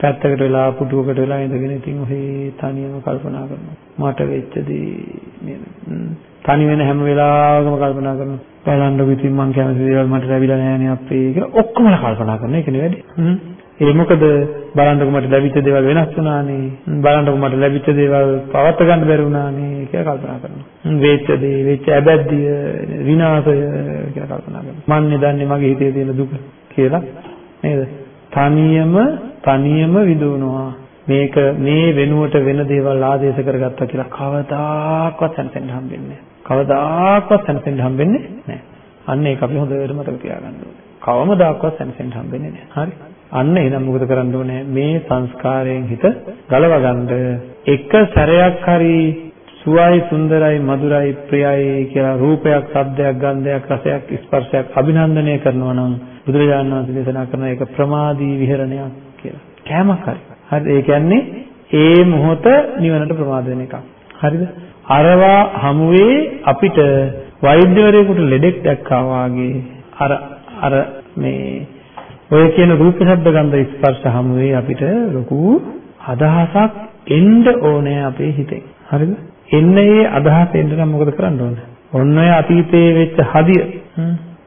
A: පැත්තකට වෙලා පුටුවකට වෙලා ඉඳගෙන ඉතින් ඔහේ තනියම කල්පනා කරනවා. මට වෙච්ච දේ නේද? තනි වෙන හැම වෙලාවකම කල්පනා කරනවා. බලන්නකො ඉතින් මං කැමති දේවල් මට ලැබිලා නැහැ අපේ කියලා ඔක්කොම කල්පනා කරන එකනේ වැඩි. ඒ මොකද බලන්නකො මට ලැබිච්ච දේවල් වෙනස් වුණානේ. බලන්නකො මට ලැබිච්ච දේවල් පවත් ගන්න බැරි වුණානේ කියලා කල්පනා කරනවා. වෙච්ච දේ, වෙච්ච අබැද්දිය, විනාශය කියලා කල්පනා කරනවා. මන්නේ දන්නේ මගේ හිතේ තියෙන දුක කියලා නේද? තනියම තනියම විඳවනවා. මේක මේ වෙනුවට වෙන දේවල් ආදේශ කරගත්තා කියලා කවදාකවත් සැනසෙන්න හම්බෙන්නේ නැහැ. කවදාකවත් සැනසෙන්න හම්බෙන්නේ නැහැ. අන්න ඒක අපි හොඳට මතක තියාගන්න ඕනේ. කවමදාකවත් සැනසෙන්න හම්බෙන්නේ නැහැ. හරි. අන්න එහෙනම් මොකද කරන්න ඕනේ? මේ සංස්කාරයෙන් හිත ගලව ගන්න එක සැරයක් හරි සුවයි සුන්දරයි මధుරයි ප්‍රියයි කියලා රූපයක්, ශබ්දයක්, ගන්ධයක්, රසයක්, ස්පර්ශයක් අභිනන්දනය කරනවා නම් බුදුරජාණන් වහන්සේ දේශනා කරන එක ප්‍රමාදී විහරණයක් කියලා. කෑමක් හරි. හරි ඒ කියන්නේ ඒ මොහොත නිවනට ප්‍රමාද වෙන එකක්. හරිද? අරවා හමුවේ අපිට වෛද්‍යවරයෙකුට ලෙඩෙක් දැක්කා වාගේ අර අර මේ ඔය කියන රූප ශබ්ද ගන්ධ ස්පර්ශ හමුවේ අපිට ලොකු අදහසක් එන්න ඕනේ අපේ හිතේ. හරිද? එන්න ඒ අදහස එන්න නම් මොකද කරන්න ඕනේ? ඔන්න ඔය අතීතයේ වෙච්ච හදිය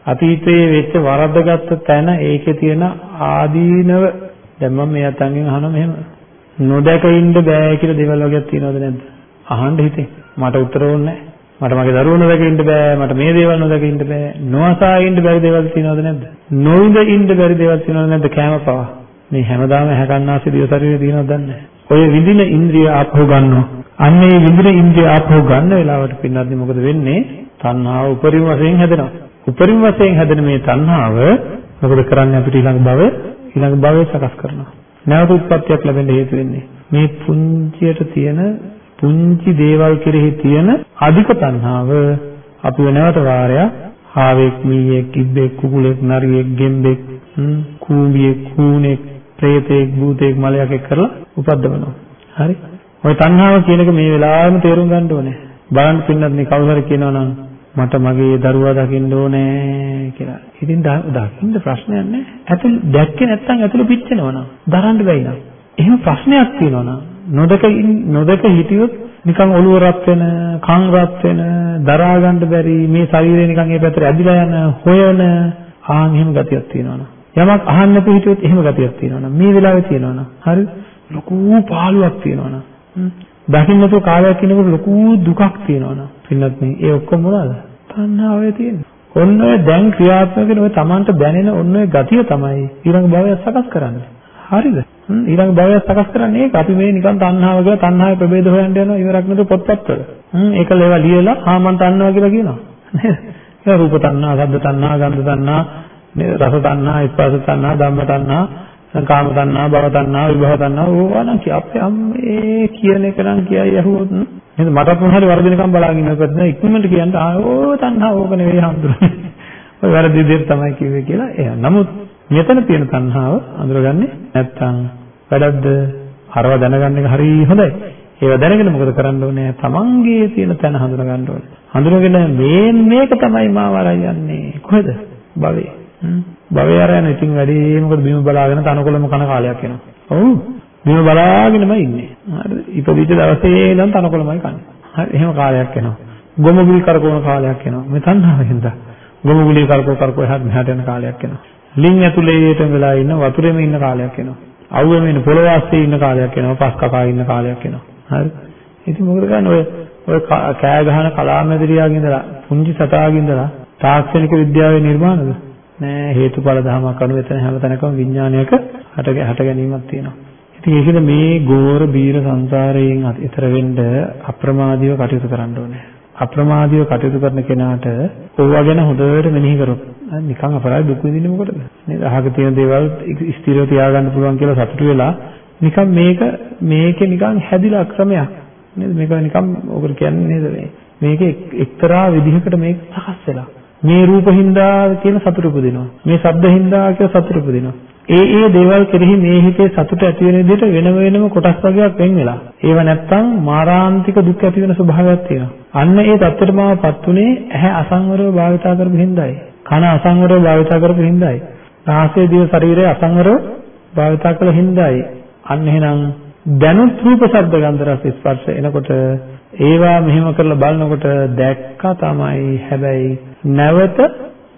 A: අතීතයේ වෙච්ච වරද්දගත්ත තැන ඒකේ තියෙන ආදීනව දැන් මම මේ අතංගෙන් අහනවා මෙහෙම නොදැක ඉන්න බෑ කියලා දේවල් වගේක් තියෙනවද නැද්ද? අහන්න හිතේ. මට උත්තර ඕනේ මට මගේ දරුවෝ නොදැක ඉන්න බෑ. මට මේ දේවල් නොදැක ඉන්න බෑ. නොඅසා ඉන්න බැරි දේවල් තියෙනවද නැද්ද? නොවිඳ ඉන්න බැරි දේවල් තියෙනවද නැද්ද? කෑම පවා. මේ හැමදාම හැකන්නාසි දිය ශරීරය තියෙනවද දන්නේ ඔය විඳින ඉන්ද්‍රිය ආපහු ගන්නවා. අන්න ඒ විඳින ඉන්ද්‍රිය ආපහු ගන්න වෙලාවට පින්නත් මොකද වෙන්නේ? තණ්හාව උපරිම වශයෙන් හැදෙනවා. උපරිම වශයෙන් හැදෙන මේ තණ්හාව මොකද කරන්නේ අපිට ඊළඟ භවය ඊළඟ භවය සකස් කරනවා. නැවත උත්පත්තියක් ලැබෙන්න හේතු වෙන්නේ. මේ පුංචියට තියෙන පුංචි දේවල් කෙරෙහි තියෙන අධික තණ්හාව අපිව නැවත වාරයක් හාවෙක් මීයෙක් කිබ්බෙක් කුකුලෙක් නරියෙක් ගෙම්බෙක් කූඹියෙක් කූණෙක් ප්‍රේතෙක් භූතෙක් මලයක් කරලා උපද්දවනවා. හරි? ওই තණ්හාව කියන එක මේ වෙලාවෙම තේරුම් ගන්න ඕනේ. බලන්න පින්නත් මේ කවුරු හරි කියනවා නම් මට මගේ දරුවා දකින්න ඕනේ කියලා. ඉතින් දකින්න ප්‍රශ්නයක් නැහැ. ඇතුළ දැක්කේ නැත්නම් ඇතුළ පිච්චෙනවා නම් දරන්න බැයි නම්. එහෙම ප්‍රශ්නයක් තියෙනවා නම් නොදක නොදක හිටියොත් නිකන් ඔළුව රත් වෙන, කන් රත් වෙන, දරා ගන්න බැරි මේ ශරීරය නිකන් ඒ පැත්තට ඇදිලා යන, හොයන ආන් එහෙම ගතියක් තියෙනවනේ. යමක් අහන්න නැතුව හිටියොත් එහෙම ගතියක් තියෙනවනේ. මේ වෙලාවේ තියෙනවනේ. හරි? ලොකු පාළුවක් තියෙනවනේ. දකින්න නැතුව කාලයක් ඉන්නකොට ලොකු දුකක් තියෙනවනේ. පින්නත් මේ ඒ ඔක්කොම මොනවාද? තණ්හාවේ තියෙන්නේ. ඔන්න ඔය දැන් ක්‍රියාත්මක වෙන ඔය Tamanට දැනෙන ඔන්න ඔය ගතිය තමයි ඊළඟ භවය සකස් කරන්නේ. හරිද? ඊළඟ භවය සකස් කරන්නේ ඒක. අපි මේ නිකන් තණ්හාව කියලා තණ්හාවේ ප්‍රභේද හොයන්න යනවා ඉවරක් නේද පොත්පත්වල. හ්ම් ඒක ලේවා ලියලා ආ මං තණ්හාව කියලා කියනවා. නේද? ඒ රූප තණ්හා, ශබ්ද තණ්හා, ගන්ධ තණ්හා, රස තණ්හා, ස්පර්ශ තණ්හා, ධම්ම තණ්හා, කාම තණ්හා, භව තණ්හා, විභව තණ්හා ඕවා නම් කිය අපේ අම්මේ කියන එක නම් කියයි ඇහුවොත් නේද මටත් මොහරි වර්ධිනකම් බලාගෙන ඉන්නකොට නෑ ඉක්මනට කියන්න ආ ඕ තණ්හා ඕක නෙවෙයි හඳුරන්නේ. ඔය වැරදි දෙයක් තමයි කිව්වේ කියලා එයා. නමුත් මෙතන තියෙන තණ්හාව අඳුරගන්නේ නැත්තම් වැඩක්ද? අරව දැනගන්න එක හරි හොඳයි. ඒව දැනගෙන මොකද කරන්න ඕනේ? තමන්ගේ තියෙන තැන හඳුනා ගන්න ඕනේ. හඳුනගෙන මේ මේක තමයි මාව අරන් යන්නේ. කොහෙද? භවේ. භවය අරගෙන ඉතින් වැඩි මොකද බිම බලාගෙන තනකොළම කන කාලයක් එනවා. ඔව්. බිම බලාගෙනම ඉන්නේ. හරිද? ඉපදිච්ච දවසේ ඉඳන් තනකොළමයි කන්නේ. හරි එහෙම කාලයක් එනවා. ගොමුගුලි කරකවන කාලයක් එනවා. මේ තණ්හාවෙන්ද. ගොමුගුලි කරකව කරකව එහාට මෙහාට යන කාලයක් එනවා. ලින් ඇතුලේට වෙලා ඉන්න වතුරෙම ඉන්න කාලයක් එනවා. අවුවෙම ඉන්න පොළොව ආස්තේ ඉන්න කාලයක් එනවා. පස් කකා ඉන්න කාලයක් එනවා. හරි? ඉතින් මොකද කරන්නේ ඔය ඔය කෑ ගහන කලාමැදිරියාගේ ඉඳලා පුංචි සතාගේ ඉඳලා තාක්ෂණික විද්‍යාවේ නිර්මාණද? නෑ හේතුඵල ධමයක් අනුව එතන හැම තැනකම විඥානයක හට හට ගැනීමක් තියෙනවා. ඉතින් ඒකද මේ ගෝර බීර සංසාරයෙන් ඈතර වෙන්න අප්‍රමාදීව කටයුතු කරන්න ඕනේ. අප්‍රමාදීව කටයුතු කරන කෙනාට ඕවා ගැන හොඳට මෙනෙහි කරොත් නිකන් අපරාධ දුක් විඳින්නේ මොකටද? නේද? අහක තියෙන දේවල් ස්ථිරව තියාගන්න පුළුවන් කියලා සතුටු වෙලා නිකන් මේක මේකේ නිකන් හැදිලා ක්‍රමයක්. නේද? මේක නිකන් ඔකට කියන්නේ නේද මේ? මේක එක්තරා විදිහකට මේක සකස් වෙලා. මේ රූප හින්දා කියන සතුට උපදිනවා. මේ ශබ්ද හින්දා කියලා සතුට උපදිනවා. ඒ ඒ දේවල් කෙරෙහි මේ හිතේ සතුට ඇති වෙන විදිහට වෙන වෙනම කොටස් වර්ගයක් වෙන් වෙලා. ඒව නැත්තම් මාරාන්තික දුක් ඇති වෙන ස්වභාවයක් තියෙනවා. අන්න ඒ தත්ත්වයට මාවපත් උනේ ඇහැ අසංවරව භාවිතා කරපු හින්දායි. කන අසංවරව භාවිතා කරපු හින්දායි. නාසය දිව ශරීරය අසංවරව භාවිතා කළ හින්දායි. අන්න එහෙනම් දැනුත් රූප ශබ්ද ගන්ධ රස ස්පර්ශ එනකොට ඒවා මෙහෙම කරලා බලනකොට දැක්කා තමයි හැබැයි නැවත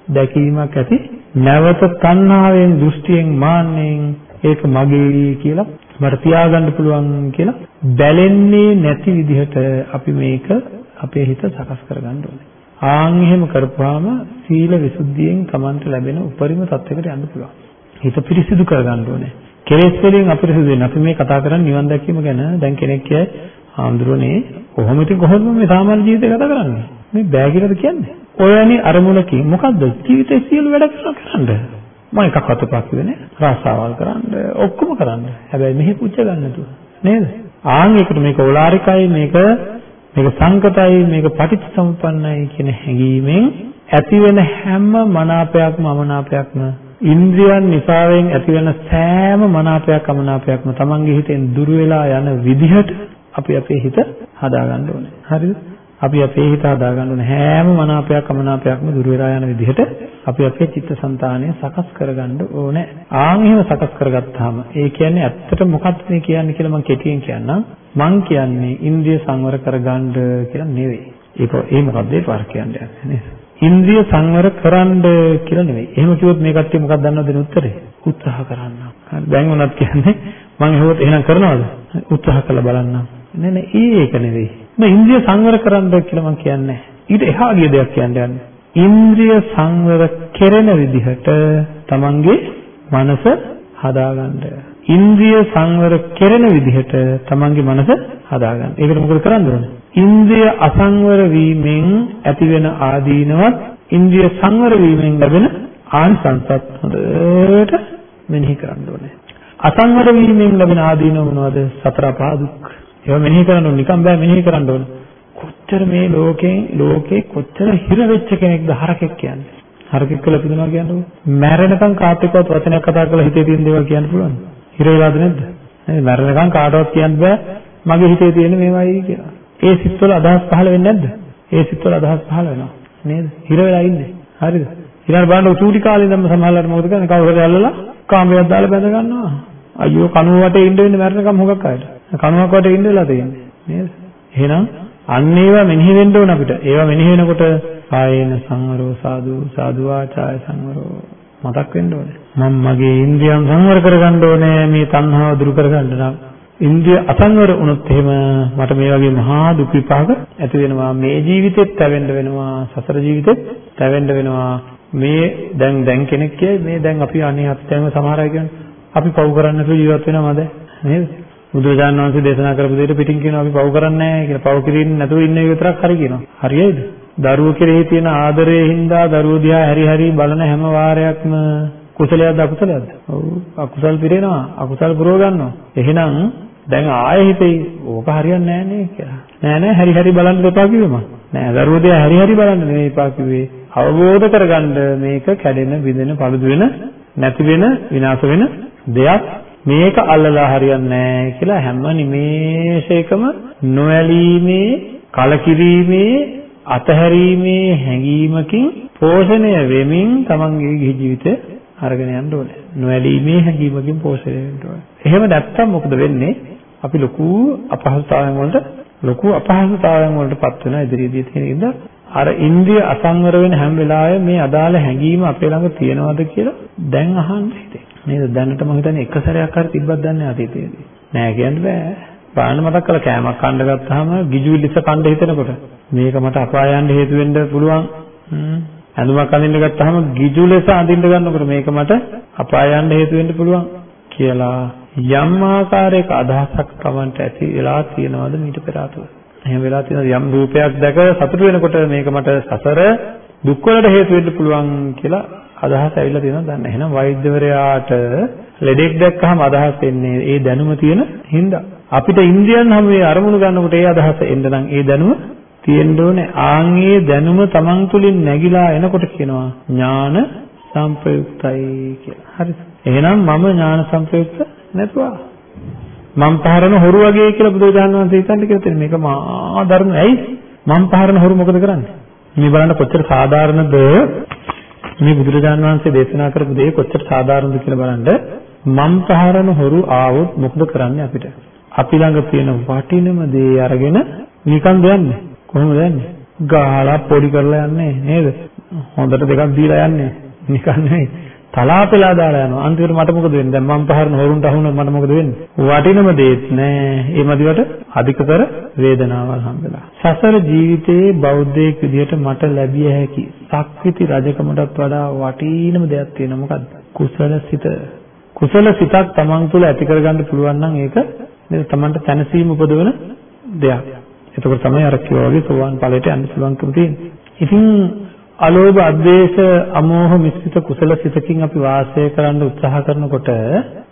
A: දැකීමක් ඇති නැවත තණ්හාවෙන් දෘෂ්ටියෙන් මාන්නෙන් ඒක මගේ කියලා මට තියාගන්න පුළුවන් කියලා බැලෙන්නේ නැති විදිහට අපි මේක අපේ හිත සකස් කරගන්න ඕනේ. ආන් එහෙම කරපුවාම සීල විසුද්ධියෙන් Tamanට ලැබෙන උපරිම තත්යකට යන්න පුළුවන්. හිත පිරිසිදු කරගන්න ඕනේ. කෙලෙස් වලින් අපිරිසිදු වෙන්න. අපි මේ කතා කරන්නේ නිවන් දැකීම ගැන. දැන් කෙනෙක් කියයි ආන්දරෝනේ කොහොම ඉතින් කොහොමද මේ සාමාන්‍ය ජීවිතය ගත කරන්නේ? මේ බෑ කියලාද කියන්නේ? ඔයනි අරමුණකින් මොකද්ද ජීවිතේ සියලු වැඩ කරන්න. මම එකක්වත් එපා කිව්වේ නෑ. රාසාවල් කරන්න, ඔක්කොම කරන්න. හැබැයි මෙහි පුච්ච ගන්න නේද? ආන් ඒකට මේක ඕලාරිකයි මේක මේක සංකතයි මේක පටිච්චසමුප්පන්නයි කියන හැඟීමෙන් ඇතිවෙන හැම මනාපයක්ම අමනාපයක්ම ඉන්ද්‍රියන් නිසාවෙන් ඇතිවෙන සෑම මනාපයක් අමනාපයක්ම තමන්ගේ හිතෙන් දුර වෙලා යන විදිහට අපි අපේ හිත හදාගන්න ඕනේ. හරිද? අපි අපේ හිත හදාගන්න ඕනේ හැම මනාපයක් අමනාපයක්ම දුර වෙලා යන විදිහට අපි අපේ චිත්තසංතානය සකස් කරගන්න ඕනේ. ආන් එහෙම සකස් කරගත්තාම ඒ කියන්නේ ඇත්තට මොකක්ද මේ කියන්නේ කියලා මම කෙටියෙන් කියන්නම්. මං කියන්නේ ඉන්ද්‍රිය සංවර කරගන්න කියලා නෙවෙයි. ඒක ඒ මොකද්ද ඒ පාර කියන්නේ නේද? ඉන්ද්‍රිය සංවර කරන්න කියලා නෙවෙයි. එහෙම කිව්වොත් මේ කට්ටිය මොකක්ද දන්නවද දෙන උත්තරේ? උත්සාහ කරන්න. හරි දැන් උනත් කියන්නේ මම එහෙවොත් එහෙනම් කරනවද? උත්සාහ කරලා බලන්න. නෑ නෑ ඒක නෙවෙයි. මේ ඉන්ද්‍රිය සංවර කරන්න කියලා මම කියන්නේ. ඊට එහා ගිය දෙයක් කියන්න යන්නේ. ඉන්ද්‍රිය සංවර කෙරෙන විදිහට තමන්ගේ මනස හදාගන්න. ඉන්ද්‍රිය සංවර කෙරෙන විදිහට තමන්ගේ මනස හදාගන්න. ඒකට මොකද කරන්න ඕනේ? ඉන්ද්‍රිය අසංවර වීමෙන් ඇතිවෙන ආදීනවත් ඉන්ද්‍රිය සංවර වීමෙන් ලැබෙන ආනිසංසත් හොඳට මෙනෙහි කරන්න ඕනේ. අසංවර වීමෙන් ලැබෙන ආදීනව මොනවද? සතර පහ දුක්. ඒවා මෙනෙහි කරන්න ඕනේ. නිකන් බෑ මෙනෙහි කරන්න ඕනේ. කොච්චර මේ ලෝකේ ලෝකේ කොච්චර හිර වෙච්ච කෙනෙක්ද හරකෙක් කියන්නේ. හරකෙක් කියලා පිළිනවා කියන්නේ. මැරෙනකන් කාට එක්කවත් වචනයක් කතා කරලා හිතේ තියෙන දේවල් කියන්න පුළුවන්. හිර වෙලාද නැද්ද? නේද? මැරෙනකන් කාටවත් කියන්න බෑ. මගේ හිතේ තියෙන මේවයි කියලා. ඒ සිත්වල අදහස් පහළ වෙන්නේ නැද්ද? ඒ සිත්වල අදහස් පහළ වෙනවා. නේද? හිර වෙලා ඉන්නේ. හරිද? ඊළඟ බලන්න චූටි කාලේ ඉඳන්ම සමහරවල්ලාට මොකද කරන්නේ? කවුරු හරි අල්ලලා කාමයක් දාලා බැඳ ගන්නවා. අයියෝ කණුව වටේ ඉන්න වෙන්නේ මැරෙනකම් හොගක් අයට. කණුවක් වටේ ඉන්න වෙලා තියෙන්නේ. නේද? එහෙනම් අන්න ඒවා මෙනෙහි වෙන්න ඕන අපිට. ඒවා මෙනෙහි වෙනකොට ආයේන සංවරෝ සාදු සාදු ආචාය සංවරෝ මතක් වෙන්න ඕනේ. මම මගේ ඉන්ද්‍රියන් සංවර කරගන්න ඕනේ මේ තණ්හාව දුරු කරගන්න නම් ඉන්ද්‍රිය අසංවර වුණොත් එහෙම මට මේ වගේ මහා දුක් විපාක ඇති වෙනවා මේ ජීවිතෙත් තැවෙන්න වෙනවා සසර ජීවිතෙත් තැවෙන්න වෙනවා මේ දැන් දැන් කෙනෙක් කියයි මේ දැන් අපි අනේ අත්‍යවම සමහර අය කියන්නේ අපි පව් කරන්න නැතුව ජීවත් වෙනවද? නේද? බුදුරජාණන් වහන්සේ දේශනා කරපු දෙයට පිටින් කියනවා අපි පව් කරන්නේ නැහැ කියලා. පව් කිරින්නේ නැතුව ඉන්න එක විතරක් හරි කියනවා. හරියයිද? දරුවෝ කෙරෙහි තියෙන ආදරයෙන් හින්දා දරුවෝ දිහා හැරි හැරි බලන හැම වාරයක්ම කුසලයක්ද අකුසලයක්ද? ඔව් අකුසල් පිරෙනවා. අකුසල් පුරව ගන්නවා. එහෙනම් දැන් ආයෙ හිතේ ඕක හරියන්නේ නැහැ නේ කියලා. නෑ නෑ හරි හරි බලන්න එපා කිව්වම. නෑ දරුවෝ දිහා හරි හරි බලන්න නෙවෙයි එපා කිව්වේ. අවබෝධ කරගන්න මේක කැඩෙන, බිඳෙන, පළුදු වෙන, නැති වෙන, විනාශ වෙන දෙයක්. මේක අල්ලලා හරියන්නේ නැහැ කියලා හැම නිමේෂයකම නොඇලීමේ, කලකිරීමේ, අතහැරීමේ හැඟීමකින් පෝෂණය වෙමින් තමන්ගේ ජීවිතය අරගෙන යන්න ඕනේ. නොඇලීමේ හැඟීමකින් පෝෂණය වෙන්න ඕනේ. එහෙම නැත්තම් මොකද වෙන්නේ? අපි ලොකු අපහසුතාවයන් වලට ලොකු අපහසුතාවයන් වලටපත් වෙන ඉදිරියේදී තියෙන ඉඳ අර ඉන්ද්‍රිය අසංවර වෙන හැම වෙලාවෙම මේ අදාළ හැඟීම අපේ ළඟ තියෙනවද කියලා දැන් අහන්න හිතේ. නේද? දැනට මම හිතන්නේ එක සැරයක් හරි තිබ්බත් දන්නේ අතීතයේදී. නෑ කියන්න බෑ. බාහන මතක් කරලා කෑමක් කන්න ගත්තාම ගිජු විලිස කන්න හිතෙනකොට මේක මට අපාය යන්න හේතු වෙන්න පුළුවන්. ඇඳුමක් අඳින්න ගත්තාම ගිජු ලෙස අඳින්න ගන්නකොට මේක මට අපාය යන්න හේතු වෙන්න පුළුවන් කියලා යම් ආකාරයක අදහසක් Tamanට ඇති වෙලා තියෙනවද මීට පෙර ආතුව. එහෙම වෙලා තියෙනවද යම් රූපයක් දැක සතුට වෙනකොට මේක මට සසර දුක් වලට හේතු වෙන්න පුළුවන් කියලා අදහස ඇවිල්ලා තියෙනවද දන්නේ. එහෙනම් වෛද්‍යවරයාට ලෙඩෙක් දැක්කහම අදහස් එන්නේ ඒ දැනුම තියෙන හින්දා. අපිට ඉන්ද්‍රියන් හැම වෙලේ අරමුණු ගන්නකොට ඒ අදහස එන්න නම් ඒ දැනුම තියෙන්න ඕනේ. ආන්ගේ දැනුම Taman තුලින් නැగిලා එනකොට කියනවා ඥාන සංප්‍රයුක්තයි කියලා. හරිද? එහෙනම් මම ඥාන සංප්‍රයුක්ත නැතුවා. මම පහරන හොරු වගේ කියලා බුදුරජාණන් වහන්සේ හිතන්නේ කියලා තියෙන මේක මා ධර්ම ඇයි? මම පහරන හොරු මොකද කරන්නේ? මේ බලන්න කොච්චර සාධාරණද මේ බුදුරජාණන් වහන්සේ දේශනා කරපු දේ කොච්චර සාධාරණද කියලා බලන්න මම පහරන හොරු ආවොත් මොකද කරන්නේ අපිට? අපි ළඟ තියෙන වටිනම දේ අරගෙන නිකන් දෙන්නේ. කොහොමද යන්නේ? ගහලා පොඩි කරලා යන්නේ නේද? හොඳට දෙකක් දීලා යන්නේ. නිකන් නෙවෙයි. තලාපෙලා දාලා යනවා. අන්තිමට මට මොකද වෙන්නේ? දැන් මම පහරන හොරුන්ට අහුනොත් මට මොකද වෙන්නේ? වටිනම දේත් නෑ. ඒ මදිවට අධිකතර වේදනාවල් හම්බෙලා. සසර ජීවිතයේ බෞද්ධයෙක් විදිහට මට ලැබිය හැකි සක්විති රජකමටත් වඩා වටිනම දෙයක් තියෙනවා. මොකද්ද? කුසල සිත. කුසල සිතක් Taman තුල ඇති කරගන්න පුළුවන් නම් ඒක නේද Tamanට තනසීම උපදවන දෙයක්. එතකොට තමයි අර කිව්වා වගේ සෝවාන් ඵලයට යන්න පුළුවන්කම තියෙන්නේ. ඉතින් අලෝභ අද්වේෂ අමෝහ මිශ්‍රිත කුසල සිතකින් අපි වාසය කරන්න උත්සාහ කරනකොට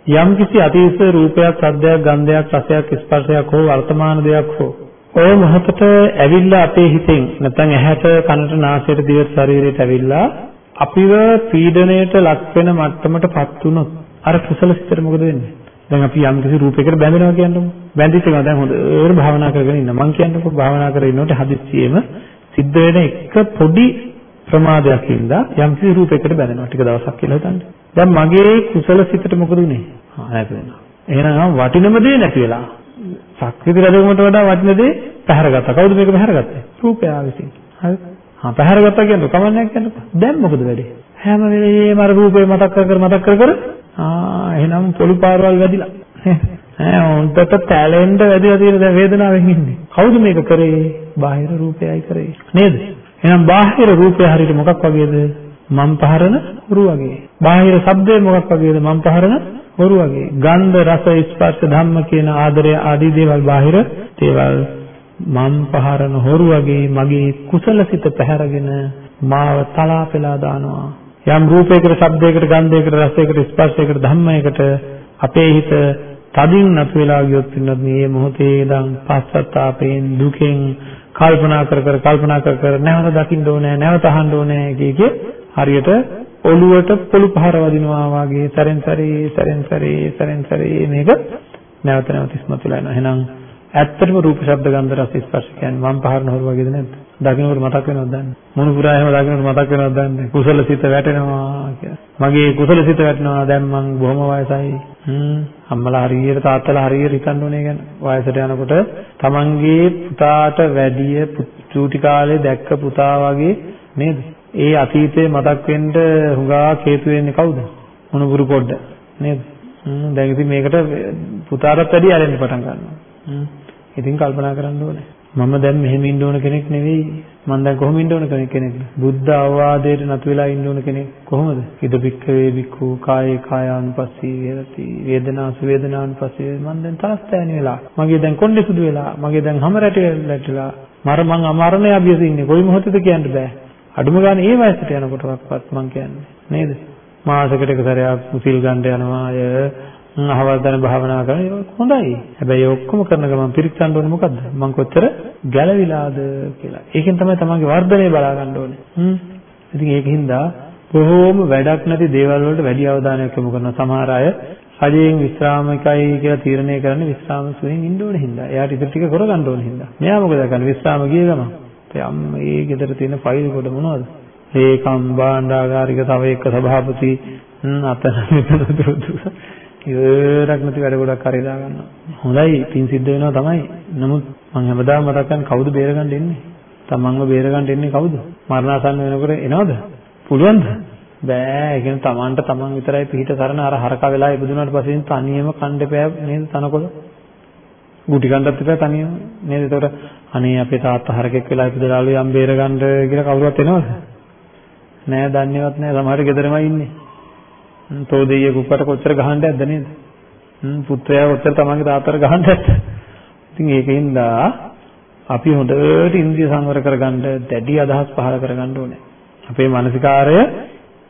A: යම් කිසි අතීත රූපයක් සද්දයක් ගන්ධයක් රසයක් ස්පර්ශයක් හෝ වර්තමාන දෙයක් හෝ ඔය මොහොතට ඇවිල්ලා අපේ හිතෙන් නැත්නම් ඇහැට කනට නාසයට දිවට ශරීරයට ඇවිල්ලා අපිව පීඩණයට ලක් වෙන මට්ටමටපත් වුණොත් අර කුසල සිතට මොකද වෙන්නේ? දැන් අපි යම් කිසි රූපයකට බැඳෙනවා කියන්නකො. බැඳිච්ච ගමන් දැන් හොඳට භාවනා කරගෙන ඉන්න. මං කියන්නකො භාවනා කරගෙන ඉන්නකොට හදිස්සියෙම සිද්ධ වෙන එක පොඩි ප්‍රමාදයක් ඉඳලා යම් කිසි රූපයකට බැඳෙනවා. ටික දවසක් කියලා හිතන්න. දැන් මගේ කුසල සිතට මොකද උනේ? ආ නැති වෙනවා. එහෙනම් වටිනම දේ නැති වෙලා. සක්විති රජකමට වඩා වටින දේ පැහැරගත්තා. කවුද මේක පැහැරගත්තේ? රූපය ආවිසින්. හරි. හා පැහැරගත්තා කියන්නේ කමන්නයක් කියන්නකො. දැන් මොකද වෙන්නේ? හැම වෙලේම අර රූපේ මතක් කර කර මතක් කර කර ආ එහෙනම් පොළු පාරවල් වැඩිලා. ඈ හොන්දට තැලෙන්න වැඩිලා තියෙන දැන් වේදනාවෙන් ඉන්නේ. කවුද මේක කරේ? බාහිර රූපයයි කරේ. නේද? එහෙනම් බාහිර රූපය හරියට මොකක් වගේද? මම් පහරන හුරු වගේ. බාහිර ශබ්දය මොකක් වගේද? මම් පහරන හුරු වගේ. ගන්ධ රස ස්පර්ශ ධම්ම කියන ආදරය ආදී දේවල් බාහිර දේවල් මම් පහරන හොරු වගේ මගේ කුසලසිත පැහැරගෙන මාව තලා පෙලා දානවා. යම් රූපයකට, ශබ්දයකට, ගන්ධයකට, රසයකට, ස්පර්ශයකට, ධම්මයකට අපේ හිත තදින් නැතු වෙලා ගියොත් වෙනත් මේ මොහොතේ ඉඳන් පස්සත්තාපයෙන් දුකෙන් කල්පනා කර කර කල්පනා කර කර නැවත දකින්න ඕනේ නැවත අහන්න ඕනේ කිය හරියට ඔළුවට පොළු පහර වදිනවා වගේ සැරෙන් සැරේ සැරෙන් සැරේ සැරෙන් සැරේ මේක නැවත නැවත ඉස්මතු වෙලා යනවා. එහෙනම් ඇත්තටම රූප ශබ්ද ගන්ධ රස ස්පර්ශ කියන්නේ මම පහරන හොරු වගේද නැද්ද? දකින්නකොට මතක් වෙනවද දන්නේ? මොන පුරා එහෙම දකින්නකොට මතක් වෙනවද දන්නේ? කුසල සිත වැටෙනවා කියලා. මගේ කුසල සිත වැටෙනවා දැන් මං බොහොම වයසයි. හ්ම් අම්මලා හරියට තාත්තලා හරියට හිතන්න ඕනේ ගැන. වයසට යනකොට තමන්ගේ පුතාට වැඩිය චූටි කාලේ දැක්ක පුතා වගේ නේද? ඒ අතීතේ මතක් වෙන්න හුඟා හේතු වෙන්නේ කවුද? මොනුපුරු පොඩ්ඩ නේද? හ්ම් දැන් ඉතින් මේකට පුතාටත් වැඩි ඇලෙන්න පටන් ගන්නවා. හ්ම් ඉතින් කල්පනා කරන්න ඕනේ. මම දැන් මෙහෙම ඉන්න ඕන කෙනෙක් නෙවෙයි. මම දැන් කොහොම ඉන්න ඕන කෙනෙක්ද? බුද්ධ අවවාදයට නතු වෙලා ඉන්න ඕන කෙනෙක් කොහොමද? ඉද බික්කවේ බික්ඛු කායේ කායානුපස්සී වේරති වේදනාසු වේදනානුපස්සී මම දැන් තරස්තෑනි වෙලා. මගේ දැන් කොණ්ඩේ සුදු වෙලා. මගේ දැන් හැම රැටෙලා. මර මං අමරණය අභියස ඉන්නේ. කොයි මොහොතද කියන්න බෑ. අඩුම ගානේ ඒ වයසට යනකොටවත් මං කියන්නේ නේද? මාසෙකට එක සැරයක් මුසිල් ගන්න යනවා අය අහවල් දන භාවනා කරන ඒක හොඳයි. හැබැයි ඔක්කොම කරන ගමන් පිරික්සන්න ඕනේ මොකද්ද? මං කොච්චර ගැළවිලාද කියලා. ඒකෙන් තමයි තමන්ගේ වර්ධනය බලා ගන්න ඕනේ. හ්ම්. ඉතින් ඒකින්ද බොහෝම වැඩක් නැති දේවල් වලට වැඩි අවධානයක් යොමු කරන සමහර අය රජයෙන් විශ්‍රාමිකයි කියලා තීරණය කරන්නේ විශ්‍රාම සුවයෙන් ඉන්න ඕනේ හින්දා. එයාට ඉතින් ටික කරගන්න ඕනේ හින්දා. මෙයා මොකද කරන්නේ? විශ්‍රාම ගිය ගමන්. යම් මේ ගෙදර තියෙන ෆයිල් කොට මොනවද? ඒකම් භාණ්ඩාගාරික තව එක සභාපති අතන මෙතන දුරු ඉවරක් නැති වැඩ ගොඩක් හරි දා ගන්නවා. හොඳයි පින් සිද්ධ වෙනවා තමයි. නමුත් මම හැමදාම මතක් කරන්නේ කවුද බේරගන්න එන්නේ? තමන්ව බේරගන්න එන්නේ කවුද? මරණාසන්න වෙනකොට එනවද? පුළුවන්ද? බෑ. ඒ කියන්නේ තමන්ට තමන් විතරයි පිහිට කරන අර හරක වෙලා ඉපදුනාට පස්සේ තනියම කණ්ඩපෑ නේද තනකොළ? ගුටි කණ්ඩත් එපා තනියම නේද? ඒතකොට අනේ අපේ තාත්තා හරකෙක් වෙලා ඉපදලාලු යම් බේරගන්න කියලා කවුරුවත් එනවද? නෑ දන්නේවත් නෑ සමහර ගෙදරමයි ඉන්නේ. තෝදෙයිය කුප්පට කොච්චර ගහන්න ඇද්ද නේද? හ්ම් පුත්‍රයා කොච්චර තමන්ගේ තාත්තට ගහන්න ඇද්ද? ඉතින් ඒකින්ද අපි හොඳට ඉන්ද්‍රිය සංවර කරගන්න දැඩි අදහස් පහළ කරගන්න ඕනේ. අපේ මානසිකාරය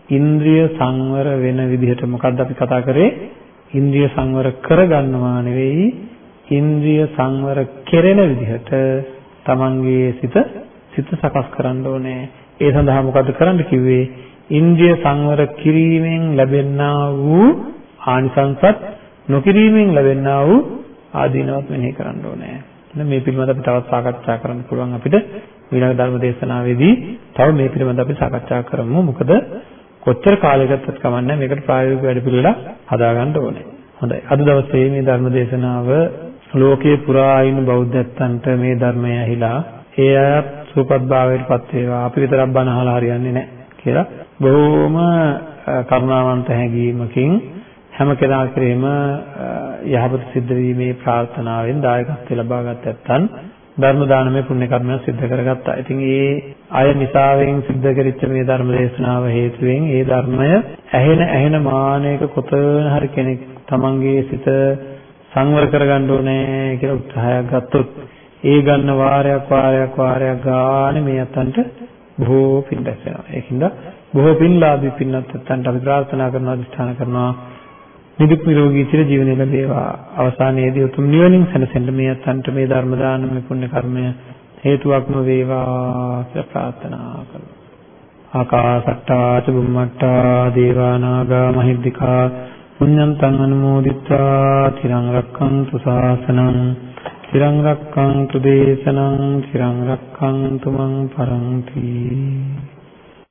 A: ඉන්ද්‍රිය සංවර වෙන විදිහට මොකද්ද අපි කතා කරේ? ඉන්ද්‍රිය සංවර කරගන්නවා නෙවෙයි ඉන්ද්‍රිය සංවර කෙරෙන විදිහට තමන්ගේ සිත සිත සකස් කරන්න ඕනේ. ඒ සඳහා මොකද්ද කරන්න කිව්වේ? ඉන්ද්‍රිය සංවර කිරීමෙන් ලැබෙනා වූ ආනිසංසත් නොකිරීමෙන් ලැබෙනා වූ ආදීනවත් මෙනෙහි කරන්න ඕනේ. එහෙනම් මේ පිළිබඳව අපි තවත් සාකච්ඡා කරන්න පුළුවන් අපිට ඊළඟ ධර්ම දේශනාවේදී තව මේ පිළිබඳව අපි සාකච්ඡා කරමු. මොකද කොච්චර කාලයකටත් කමන්නේ මේකට ප්‍රායෝගික වැඩ පිළිවෙලක් හදාගන්න ඕනේ. හොඳයි. අද දවසේ මේ ධර්ම දේශනාව ලෝකයේ පුරා ඉන්න බෞද්ධයන්ට මේ ධර්මය ඇහිලා ඒ අයත් සූපත් භාවයට පත් වේවා. අපි විතරක් බණ අහලා හරියන්නේ නැහැ කියලා බොහෝම කරුණාවන්ත හැඟීමකින් හැම කෙනා කෙරෙහිම යහපත සිද්ධ වීමේ ප්‍රාර්ථනාවෙන් දායකත්වය ලබාගත් ඇත්තන් ධර්ම දානමය පුණ්‍ය කර්මයක් සිද්ධ කරගත්තා. ඉතින් ඒ අය නිසාවෙන් සිද්ධ කරච්ච මේ ධර්ම දේශනාව හේතුවෙන් ඒ ධර්මය ඇහෙන ඇහෙන මානයක කොතන හරි කෙනෙක් තමන්ගේ සිත සංවර කරගන්න ඕනේ කියලා උත්සාහයක් ගත්තොත් ඒ ගන්න වාරයක් වාරයක් වාරයක් ගානේ මේ අතන්ට බොහෝ පින් දැස් වෙනවා. ඒකින්ද බොහෝ පින්ලාභී පින්නත් අතන්ට අපි ප්‍රාර්ථනා කරනවා අධිෂ්ඨාන කරනවා නිදුක් නිරෝගී චිර ජීවනය ලැබේවා. අවසානයේදී උතුම් නිවනින් සැනසෙන්න මේ අතන්ට මේ ධර්ම දානමය පුණ්‍ය කර්මය හේතුවක්ම වේවා කියලා ප්‍රාර්ථනා කරමු. ආකාසට්ටා චුම්මට්ටා දේවා නාග මහිද්దికා පුඤ්ඤන්තං අනුමෝදිත්වා තිරං රක්ඛන්තු ශාසනං තිරං රක්ඛන්තු දේශනං තිරං රක්ඛන්තු මං පරන්ති